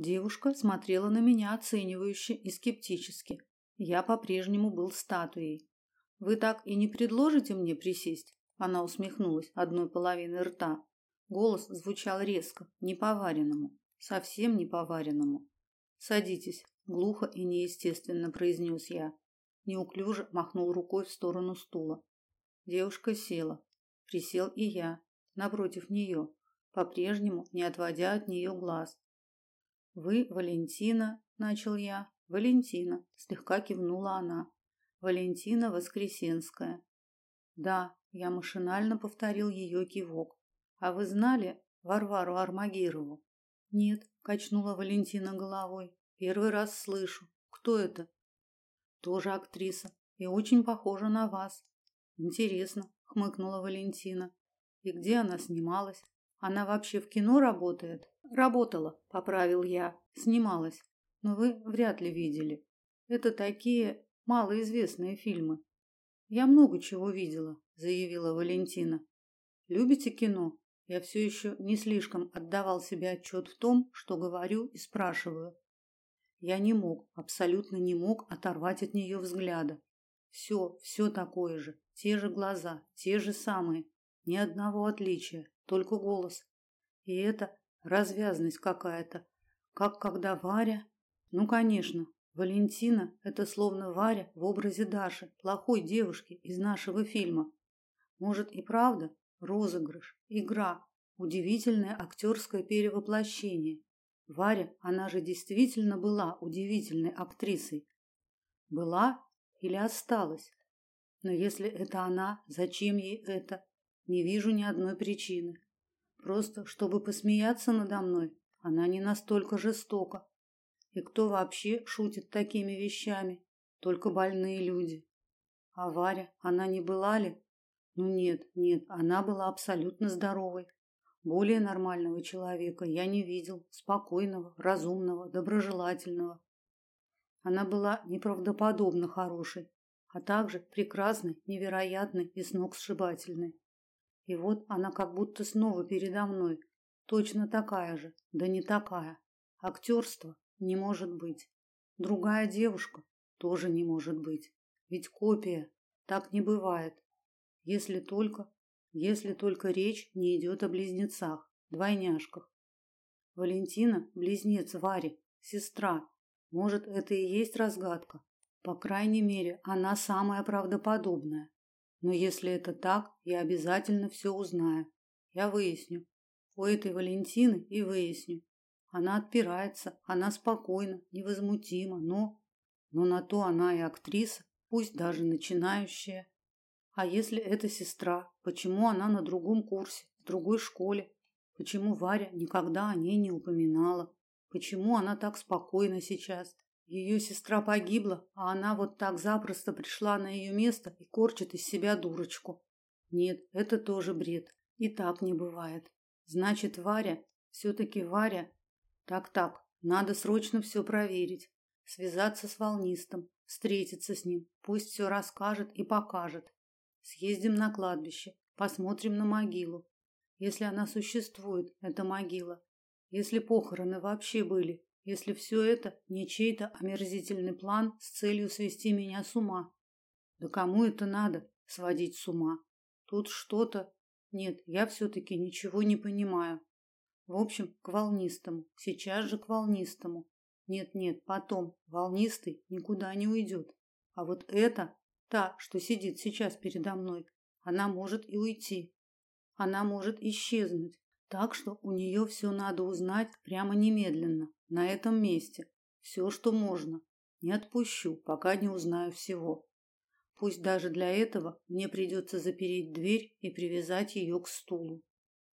Девушка смотрела на меня оценивающе и скептически. Я по-прежнему был статуей. Вы так и не предложите мне присесть? Она усмехнулась одной половиной рта. Голос звучал резко, не по-вареному, совсем не по-вареному. Садитесь, глухо и неестественно произнес я. Неуклюже махнул рукой в сторону стула. Девушка села. Присел и я, напротив нее, по-прежнему не отводя от нее глаз. Вы, Валентина, начал я. Валентина, слегка кивнула она. Валентина Воскресенская. Да, я машинально повторил ее кивок. А вы знали Варвару Армагирову? Нет, качнула Валентина головой. Первый раз слышу. Кто это? Тоже актриса и очень похожа на вас. Интересно, хмыкнула Валентина. И где она снималась? Она вообще в кино работает? Работала, поправил я. Снималась. Но вы вряд ли видели. Это такие малоизвестные фильмы. Я много чего видела, заявила Валентина. Любите кино? Я все еще не слишком отдавал себе отчет в том, что говорю и спрашиваю. Я не мог, абсолютно не мог оторвать от нее взгляда. Все, все такое же, те же глаза, те же самые, ни одного отличия, только голос. И это развязность какая-то, как когда Варя, ну, конечно, Валентина это словно Варя в образе Даши, плохой девушки из нашего фильма. Может и правда розыгрыш, игра, удивительное актерское перевоплощение. Варя, она же действительно была удивительной актрисой. Была или осталась? Но если это она, зачем ей это? Не вижу ни одной причины. Просто чтобы посмеяться надо мной. Она не настолько жестока. И кто вообще шутит такими вещами? Только больные люди. А Варя, она не была ли? Ну нет, нет, она была абсолютно здоровой. Более нормального человека я не видел, спокойного, разумного, доброжелательного. Она была неправдоподобно хорошей, а также прекрасной, невероятной и сногсшибательной. И вот она как будто снова передо мной, точно такая же, да не такая. Актерство не может быть. Другая девушка тоже не может быть. Ведь копия так не бывает. Если только, если только речь не идет о близнецах, двойняшках. Валентина близнец Варе, сестра. Может, это и есть разгадка. По крайней мере, она самая правдоподобная. Но если это так, я обязательно все узнаю. Я выясню. У этой Валентины и выясню. Она отпирается, она спокойна, невозмутима, но но на то она и актриса, пусть даже начинающая. А если это сестра, почему она на другом курсе, в другой школе? Почему Варя никогда о ней не упоминала? Почему она так спокойна сейчас? Ее сестра погибла, а она вот так запросто пришла на ее место и корчит из себя дурочку. Нет, это тоже бред. И так не бывает. Значит, Варя, все таки Варя. Так-так, надо срочно все проверить. Связаться с волнистом, встретиться с ним, пусть все расскажет и покажет. Съездим на кладбище, посмотрим на могилу. Если она существует, эта могила. Если похороны вообще были, если все это не чей-то омерзительный план с целью свести меня с ума. Да кому это надо сводить с ума? Тут что-то Нет, я все таки ничего не понимаю. В общем, к волнистому. Сейчас же к волнистому. Нет, нет, потом. Волнистый никуда не уйдет. А вот это, та, что сидит сейчас передо мной, она может и уйти. Она может исчезнуть. Так что у нее все надо узнать прямо немедленно, на этом месте. Все, что можно. Не отпущу, пока не узнаю всего. Пусть даже для этого мне придется запереть дверь и привязать ее к стулу.